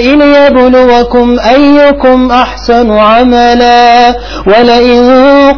ليبلوكم أيكم أحسن عملا ولئن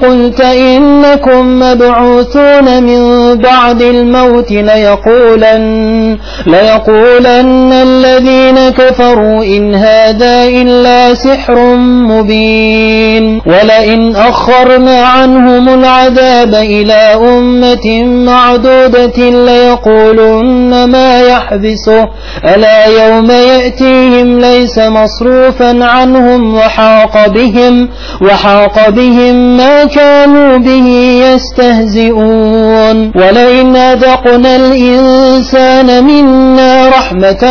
قلت إنكم مبعوثون من بعد الموت ليقولن, ليقولن الذين كفروا إن هذا إلا سحر مبين ولئن أخرنا عنهم العذاب إلى أمة معدودة ليقولن ما يحبسه ألا يوم يأتيهم ليس مصروفا عنهم وحاق بهم وحاق بهم ما كانوا به يستهزئون. ولئن أذقنا الإنسان منا رحمة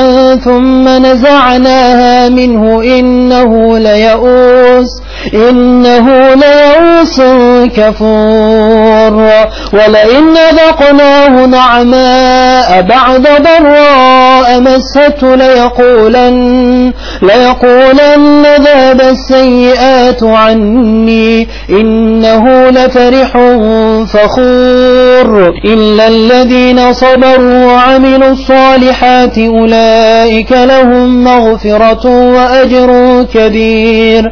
ثم نزعناها منه إنه ليئوس. إنه ليئوس كفور. ولئن ذقناه نعماء بعد ضراء مسته ليقولن, ليقولن ذهب السيئات عني. إنه لفرح فخور. إلا الذين صبروا وعملوا الصالحات أولئك لهم مغفرة وأجر كبير.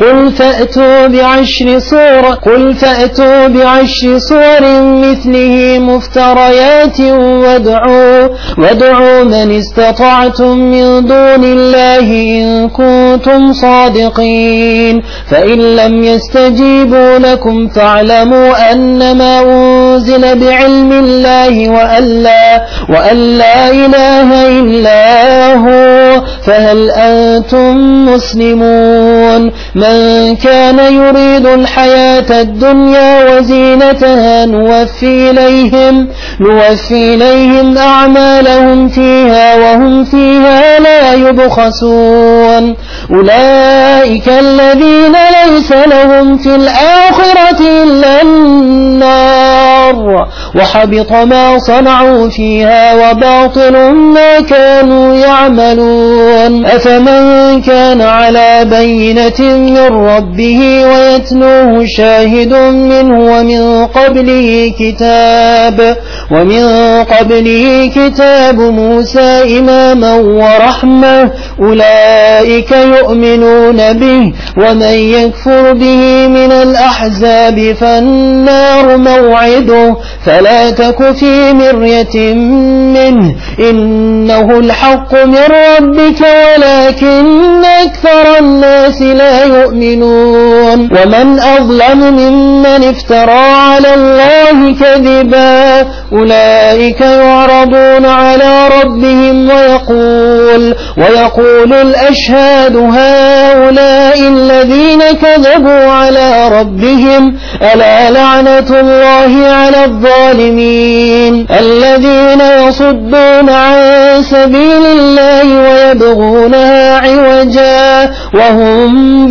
قل فأتوا بعشر صور قل فأتوا بعشر صور مثله مفتريات وادعوا وادعوا من استطعتم من دون الله إن كنتم صادقين. فإن لم يستجيبوا لكم فاعلموا أنما أنزل بعلم الله وأن لا, وأن لا إله إلا هو فهل أنتم مسلمون؟ من كان يريد الحياة الدنيا وزينتها نوفي إليهم, نوفي إليهم أعمالهم فيها وهم فيها لا يبخسون. أولئك الذين ليس لهم في الآخرة إلا النار. وحبط ما صنعوا فيها وباطل ما كانوا يعملون. أفمن كان على بينة من ربه ويتلوه شاهد منه ومن قبله كتاب ومن قبله كتاب موسى إماما ورحمة أولئك يؤمنون به ومن يكفر به من الأحزاب فالنار موعده فلا تك في مرية منه إنه الحق من ربك ولكن أكثر الناس لا يؤمنون ومن أظلم ممن افترى على الله كذبا أولئك يعرضون على ربهم ويقول ويقول الأشهاد هؤلاء الذين كذبوا على ربهم ألا لعنة الله على الظالمين؟ الذين يصدون عن سبيل الله ويبغونها عوجا وهم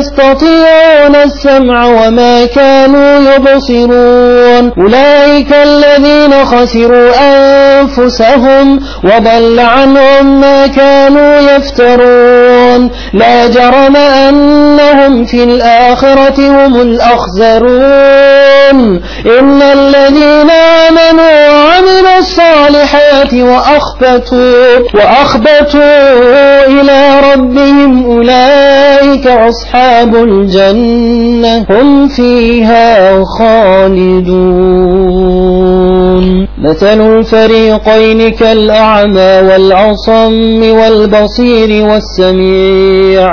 يستطيعون السمع وما كانوا يبصرون. أولئك الذين خسروا أنفسهم وضل عنهم ما كانوا يفترون. لا جرم أنهم في الآخرة هم الأخزرون إن الذين آمنوا وعملوا الصالحات وأخبتوا, وأخبتوا إلى ربهم أولئك أصحاب الجنة. هم فيها خالدون. مثل الفريقين كالأعمى والعصم والبصير والسميع.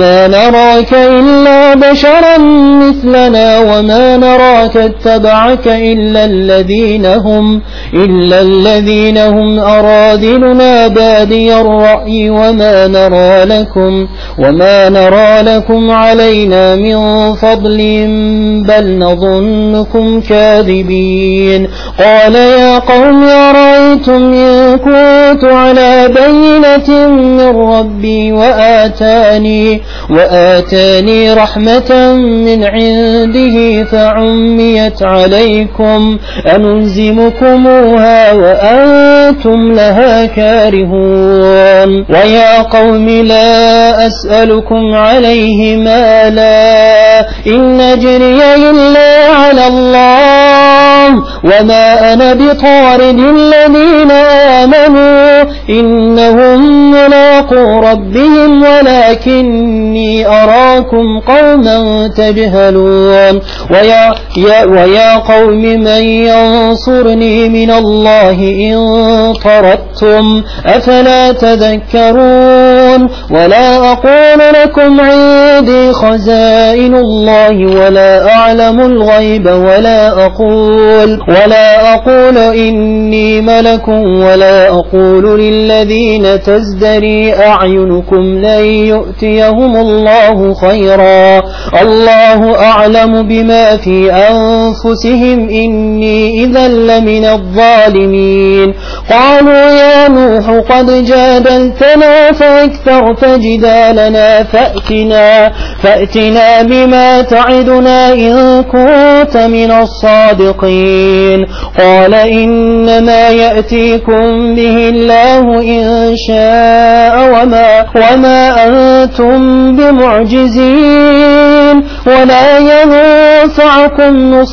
ما نراك إلا بشرا مثلنا وما نراك اتبعك إلا الذين هم إلا الذين هم أرادلنا بادي الرأي وما نرى لكم وما نرى لكم علينا من فضل بل نظنكم كاذبين قال يا قوم أرأيتم إن كنت على بينة من ربي وآتاني وآتاني رحمة من عنده فعميت عليكم أنلزمكموها وأنتم لها كارهون ويا قوم لا أسألكم عليه مالا إن نجري إلا على الله وما أنا بطارد الذين آمنوا إنهم ملاقوا ربهم ولكني أراكم قوما تجهلون. ويا, يا ويا قوم من ينصرني من الله إن طردتم أفلا تذكرون. ولا أقول لكم عندي خزائن الله ولا أعلم الغيب ولا أقول ولا أقول إني ملك ولا أقول للذين تزدري أعينكم لن يؤتيهم الله خيرا. الله أعلم بما في أنفسهم. إني إذا لمن الظالمين. قالوا يا نوح قد جادلتنا فأكثرت جدالنا فأتنا, فأتنا بما تعدنا إن كنت من الصادقين. قال إنما يأتيكم به الله إن شاء وما, وما أنتم بمعجزين. ولا ينفعكم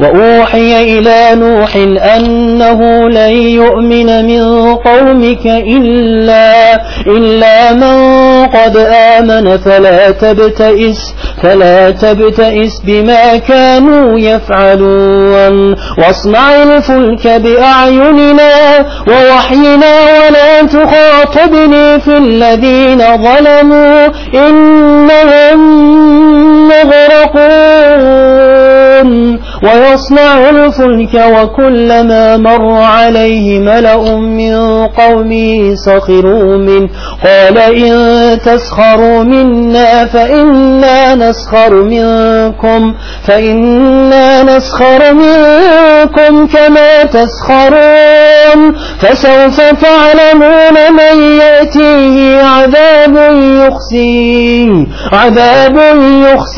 وأوحي إلى نوح أنه لن يؤمن من قومك إلا, إلا من قد آمن فلا تبتئس فلا تبتئس بما كانوا يفعلون. واصنع الفلك بأعيننا ووحينا ولا تخاطبني في الذين ظلموا إنهم مغرقون ويصنع الفلك وكلما مر عليه ملأ من قومه سخروا منه. قال إن تسخروا منا فإنا نسخر منكم. فإنا نسخر منكم كما تسخرون. فسوف تعلمون من يأتيه. عذاب يخزيه. عذاب يخزيه.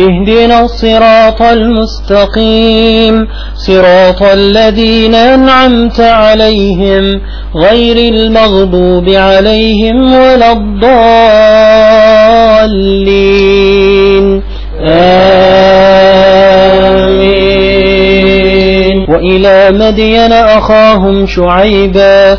اهدنا الصراط المستقيم صراط الذين أنعمت عليهم غير المغضوب عليهم ولا الضالين. آمين. وإلى مدين أخاهم شعيبا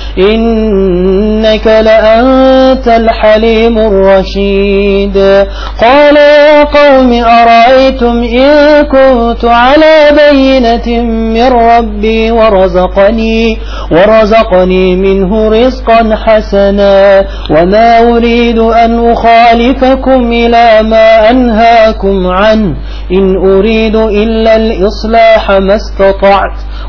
إنك لأنت الحليم الرشيد. قال يا قوم أرأيتم إن كنت على بينة من ربي ورزقني ورزقني منه رزقا حسنا وما أريد أن أخالفكم إلى ما أنهاكم عنه. إن أريد إلا الإصلاح ما استطعت.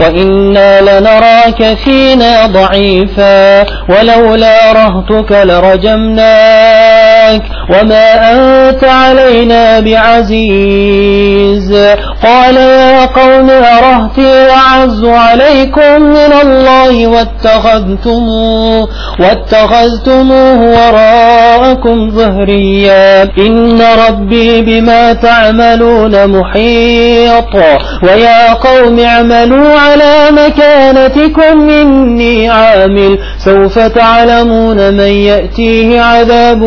وإنا لنراك فينا ضعيفا ولولا رهتك لرجمناك وما أنت علينا بعزيز. قال يا قوم أرهتي أعز عليكم من الله واتخذتموه واتخذتموه وراءكم ظهريا. إن ربي بما تعملون محيط. ويا قوم اعملوا على مكانتكم إني عامل. سوف تعلمون من يأتيه عذاب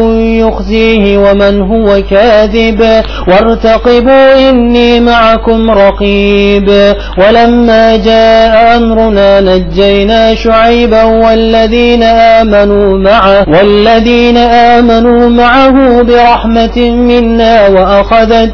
يخزيه ومن هو كاذب وارتقبوا إني معكم رقيب ولما جاء أمرنا نجينا شعيبا والذين آمنوا معه والذين آمنوا معه برحمة منا وأخذت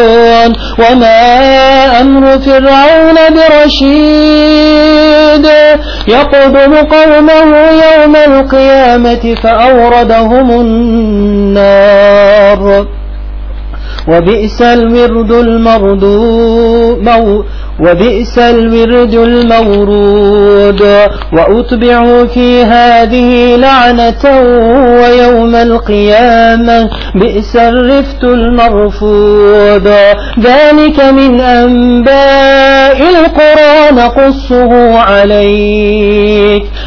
وما أمر فرعون برشيد. يقدم قومه يوم القيامة فأوردهم النار. وبئس الورد المردود وبئس الورد المورود. وأتبعوا في هذه لعنة ويوم القيامة بئس الرفت المرفود. ذلك من أنباء القرى نقصه عليك.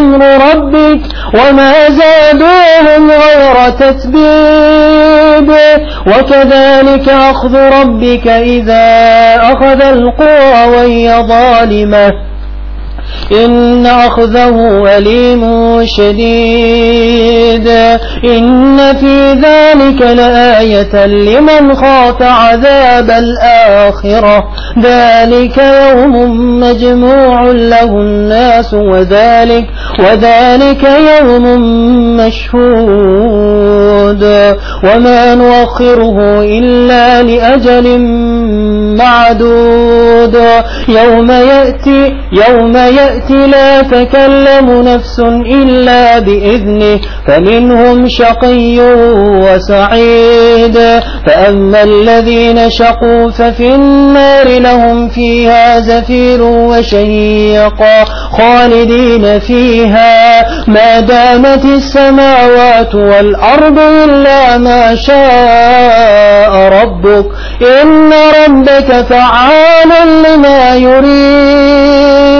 أمر ربك وما زادوهم غير تتبيب وكذلك أخذ ربك إذا أخذ القرى وهي ظالمة. إن أخذه أليم شديد. إن في ذلك لآية لمن خاف عذاب الآخرة. ذلك يوم مجموع له الناس وذلك وذلك يوم مشهود. وما نؤخره إلا لأجل معدود. يوم يأتي يوم يأتي لا تكلم نفس إلا بإذنه فمنهم شقي وسعيد. فأما الذين شقوا ففي النار لهم فيها زفير وشيق خالدين فيها. ما دامت السماوات والأرض إلا ما شاء ربك إن ربك فعال لما يريد.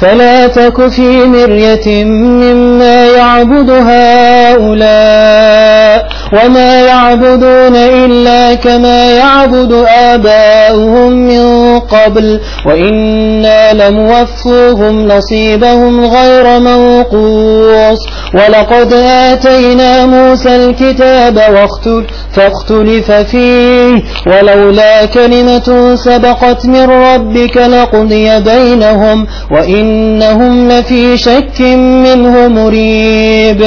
فلا تك في مرية مما يعبد هؤلاء. وما يعبدون إلا كما يعبد آباؤهم من قبل وإنا لموفوهم نصيبهم غير منقوص ولقد آتينا موسى الكتاب فاختلف فيه ولولا كلمة سبقت من ربك لقضي بينهم وإنهم لفي شك منه مريب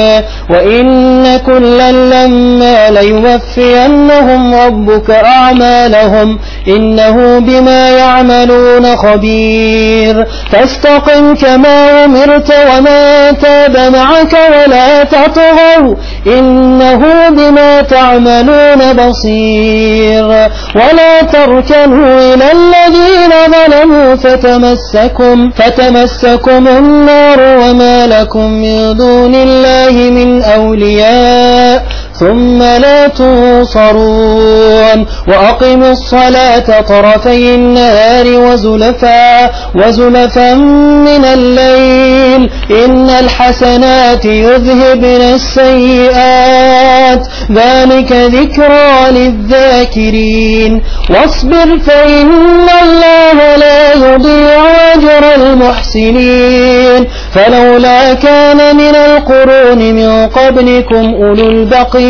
وإن كلا لما ليوفينهم ربك أعمالهم إنه بما يعملون خبير فاستقم كما أمرت وما تاب معك ولا تطغوا إنه بما تعملون بصير ولا تركنوا إلى الذين ظلموا فتمسكم فتمسكم النار وما لكم من دون الله من أولياء ثم لا تنصرون. وأقموا الصلاة طرفي النهار وزلفا وزلفا من الليل. إن الحسنات يذهبن السيئات. ذلك ذكرى للذاكرين. واصبر فإن الله لا يضيع أجر المحسنين. فلولا كان من القرون من قبلكم أولو البقية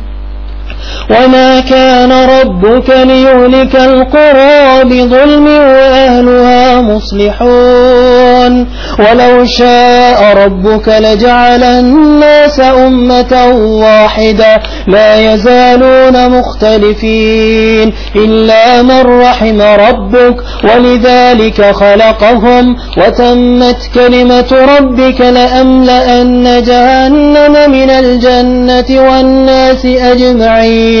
وما كان ربك ليهلك القرى بظلم وأهلها مصلحون ولو شاء ربك لجعل الناس أمة واحدة لا يزالون مختلفين إلا من رحم ربك ولذلك خلقهم وتمت كلمة ربك لأملأن جهنم من الجنة والناس أجمعين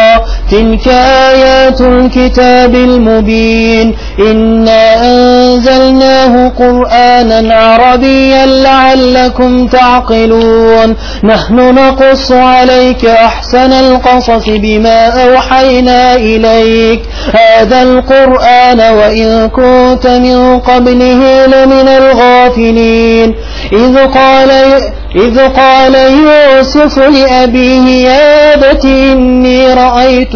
تلك آيات الكتاب المبين إنا أنزلناه قرآنا عربيا لعلكم تعقلون نحن نقص عليك أحسن القصص بما أوحينا إليك هذا القرآن وإن كنت من قبله لمن الغافلين إذ قال إذ قال يوسف لأبيه يا أبت إني رأيت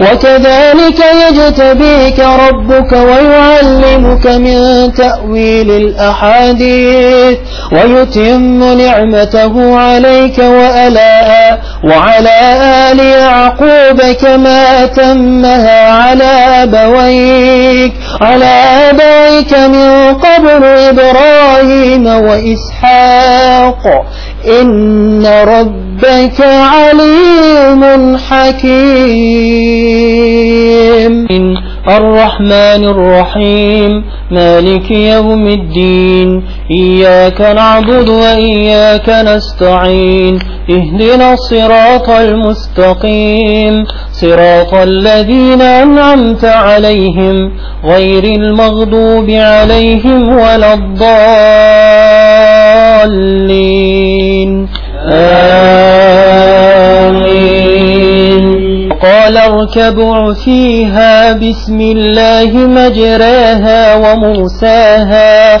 وكذلك يجتبيك ربك ويعلمك من تأويل الأحاديث ويتم نعمته عليك وألا وعلى آل يعقوب كما أتمها على أبويك على أبويك من قبل إبراهيم وإسحاق إن ربك عليم حكيم. الرحمن الرحيم. مالك يوم الدين. إياك نعبد وإياك نستعين. اهدنا الصراط المستقيم. صراط الذين أنعمت عليهم غير المغضوب عليهم ولا الضالين. آمين. قال اركبوا فيها بسم الله مجراها ومرساها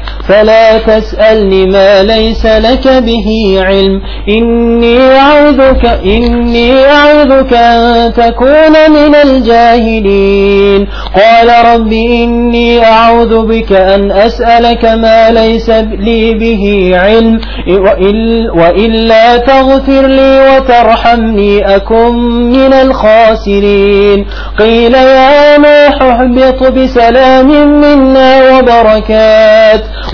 فلا تسألني ما ليس لك به علم. إني أعوذك إني أعوذك أن تكون من الجاهلين. قال رب إني أعوذ بك أن أسألك ما ليس لي به علم. وإلا تغفر لي وترحمني أكن من الخاسرين. قيل يا نوح اهبط بسلام منا وبركات.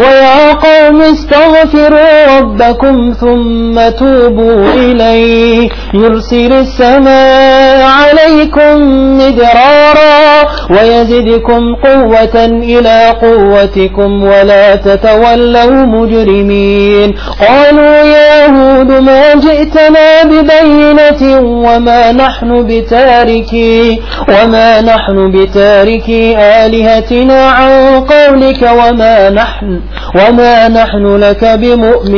ويا قوم استغفروا ربكم ثم توبوا إليه. يرسل السماء عليكم مدرارا ويزدكم قوة إلى قوتكم ولا تتولوا مجرمين. قالوا يا هود ما جئتنا ببينة وما نحن بتاركي وما نحن بتاركي آلهتنا عن قولك وما نحن وما نحن لك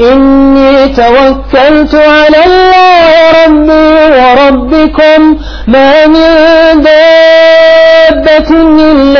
إني توكلت على الله ربي وربكم ما من دابة إلا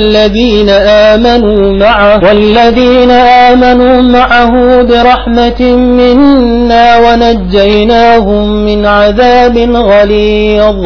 والذين آمنوا معه والذين آمنوا معه برحمة منا ونجيناهم من عذاب غليظ.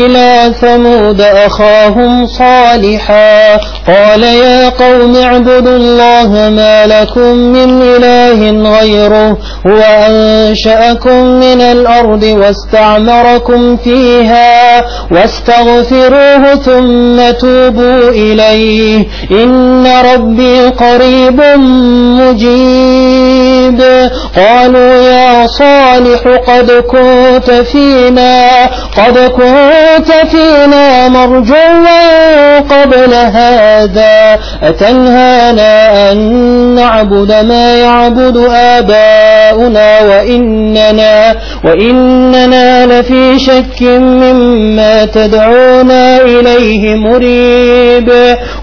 وإلى ثمود أخاهم صالحا قال يا قوم اعبدوا الله ما لكم من إله غيره هو أنشأكم من الأرض واستعمركم فيها واستغفروه ثم توبوا إليه إن ربي قريب مجيب قالوا يا صالح قد كنت فينا قد كنت فينا مرجوا قبل هذا أتنهانا أن نعبد ما يعبد آباؤنا وإننا, وإننا لفي شك مما تدعونا إليه مريب.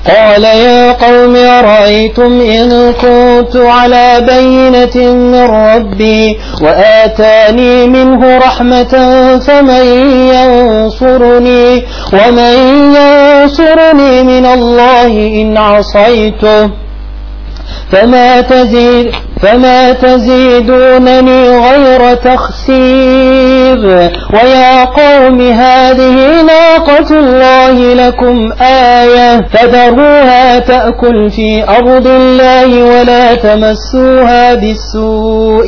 قال يا قوم أرأيتم إن كنت على بينة من ربي وآتاني منه رحمة فمن ينصرني ومن ينصرني من الله إن عصيته. فما تزيد فما تزيدونني غير تخسير. ويا قوم هذه ناقة الله لكم آية فذروها تأكل في أرض الله ولا تمسوها بالسوء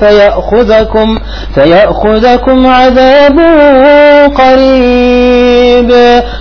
فيأخذكم, فيأخذكم عذاب قريب.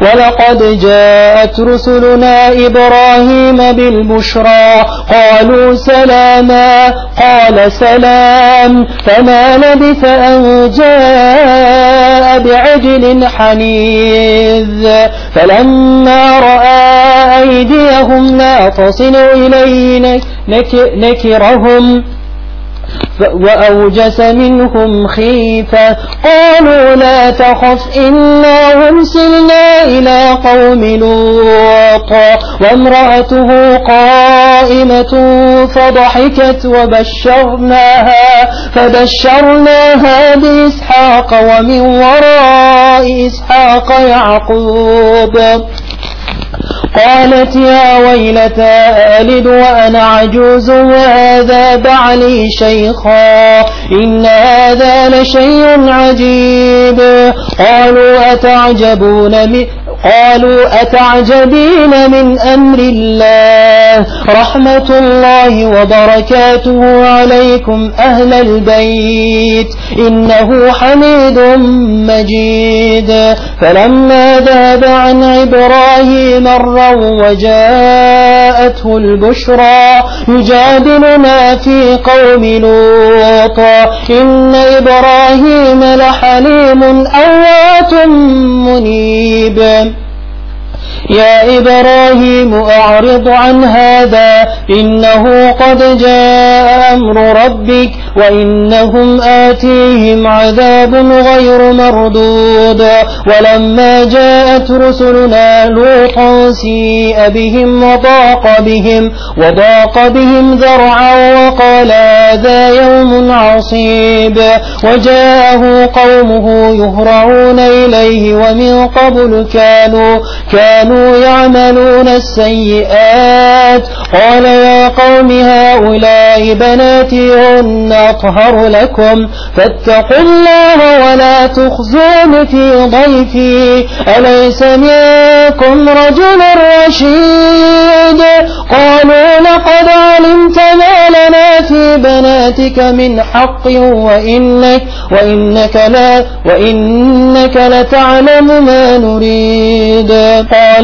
ولقد جاءت رسلنا إبراهيم بالبشرى. قالوا سلاما قال سلام فما لبث أن جاء بعجل حنيذ. فلما رأى أيديهم لا تصل إليه نكرهم. وأوجس منهم خيفة. قالوا لا تخف إنا أرسلنا إلى قوم لوط وامرأته قائمة فضحكت وبشرناها فبشرناها بإسحاق ومن وراء إسحاق يعقوب. قالت يا ويلتى ألد وأنا عجوز وهذا بعلي شيخا إن هذا لشيء عجيب. قالوا أتعجبون من قالوا أتعجبين من أمر الله رحمة الله وبركاته عليكم أهل البيت إنه حميد مجيد فلما ذهب عن إبراهيم الرو وجاءته البشرى يجادلنا في قوم لوط إن إبراهيم لحليم أوات منيب يا إبراهيم أعرض عن هذا إنه قد جاء أمر ربك وإنهم آتيهم عذاب غير مردود. ولما جاءت رسلنا لوطا سيء بهم وضاق بهم وضاق بهم ذرعا وقال هذا يوم عصيب. وجاءه قومه يهرعون إليه ومن قبل كانوا كانوا يعملون السيئات. قال يا قوم هؤلاء بناتي هن أطهر لكم. فاتقوا الله ولا تخزون في ضيفي. أليس منكم رجل رشيد؟ قالوا لقد علمت ما لنا في بناتك من حق وإنك وإنك لا وإنك لتعلم ما نريد. قال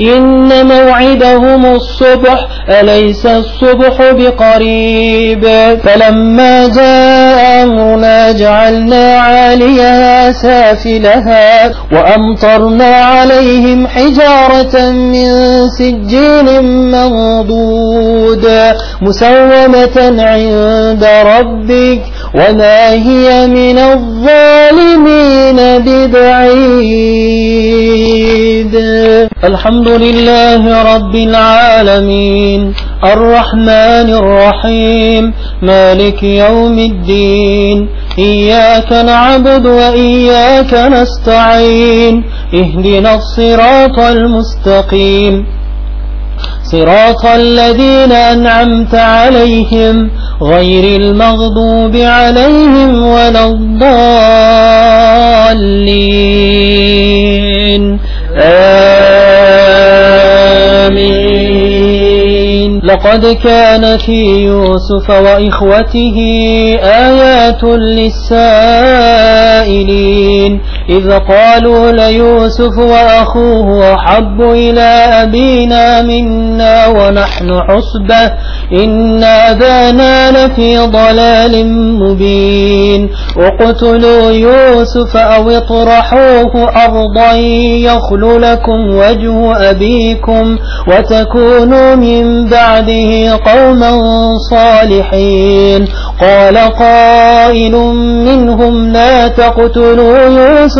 إن موعدهم الصبح أليس الصبح بقريب؟ فلما جاء أمرنا جعلنا عاليها سافلها وأمطرنا عليهم حجارة من سجيل منضود مسومة عند ربك وما هي من الظالمين ببعيد. الحمد لله رب العالمين. الرحمن الرحيم. مالك يوم الدين. إياك نعبد وإياك نستعين. اهدنا الصراط المستقيم. صراط الذين أنعمت عليهم غير المغضوب عليهم ولا الضالين. آمين. لقد كان في يوسف وإخوته آيات للسائلين. إذ قالوا ليوسف وأخوه أحب إلى أبينا منا ونحن حصبة إن أبانا لفي ضلال مبين. اقتلوا يوسف أو اطرحوه أرضا يخل لكم وجه أبيكم وتكونوا من بعده قوما صالحين. قال قائل منهم لا تقتلوا يوسف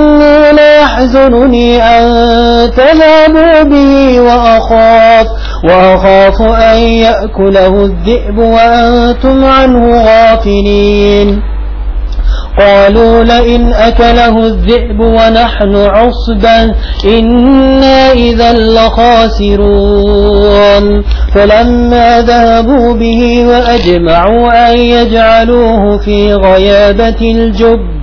إني ليحزنني أن تذهبوا به وأخاف. وأخاف أن يأكله الذئب وأنتم عنه غافلين. قالوا لئن أكله الذئب ونحن عصبا إنا إذا لخاسرون. فلما ذهبوا به وأجمعوا أن يجعلوه في غيابة الجب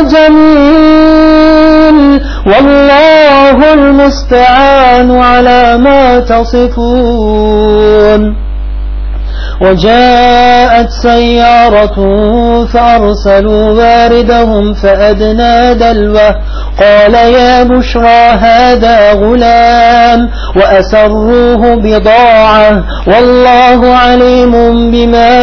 جميل. والله المستعان على ما تصفون. وجاءت سيارة فأرسلوا واردهم فأدنى دلوه. قال يا بشرى هذا غلام وأسروه بضاعة. والله عليم بما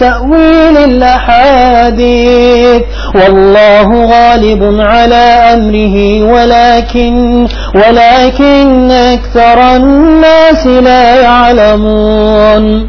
تأويل الأحاديث. والله غالب على أمره ولكن ولكن أكثر الناس لا يعلمون.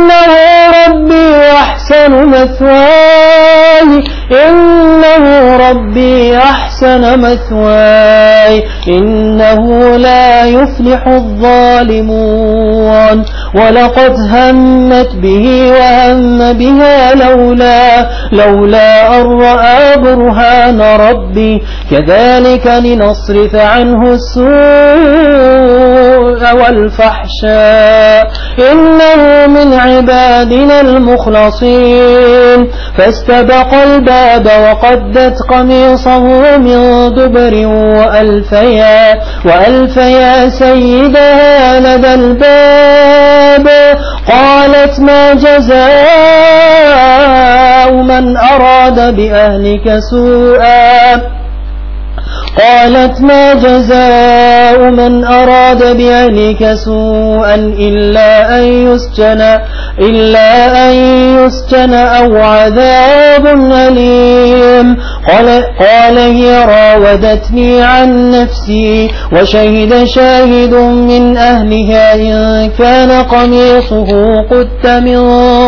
إنه ربي أحسن مثواي. إنه ربي أحسن مثواي إنه لا يفلح الظالمون. ولقد همت به وهم بها لولا لولا أن رأى برهان ربي. كذلك لنصرف عنه السوء والفحشاء. إنه من عبادنا المخلصين. فاستبق الباب وقدت قميصه من دبر وألفيا, وألفيا سيدها لدى الباب. قالت ما جزاء من أراد بأهلك سوءا. قالت ما جزاء من أراد بأهلك سوءا إلا أن يسجن إلا أن يسجن أو عذاب أليم. قال, قال هي راودتني عن نفسي وشهد شاهد من أهلها إن كان قميصه قد من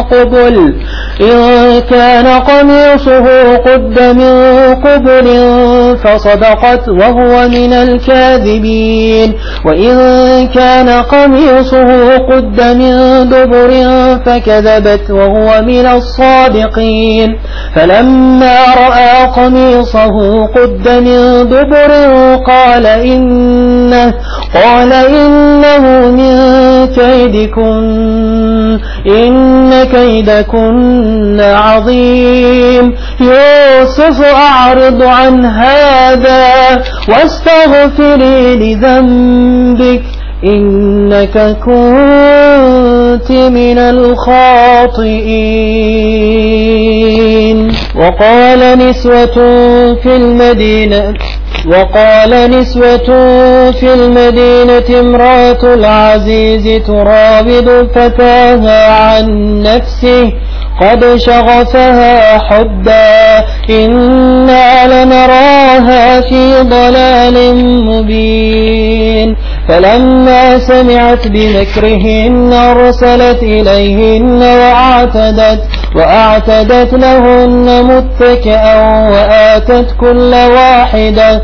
قبل إن كان قميصه قد من قبل فصدقت وهو من الكاذبين. وإن كان قميصه قد من دبر فكذبت وهو من الصادقين. فلما رأى قميصه قد من دبر قال إنه, قال إنه من كيدكن إن كيدكن عظيم. يوسف أعرض عن هذا واستغفري لذنبك إنك كنت من الخاطئين. وقال نسوة في المدينة وقال نسوة في المدينة امرأة العزيز تراود فتاها عن نفسه قد شغفها حبا إنا لنراها في ضلال مبين فلما سمعت بمكرهن أرسلت إليهن وأعتدت وأعتدت لهن متكئا وآتت كل واحدة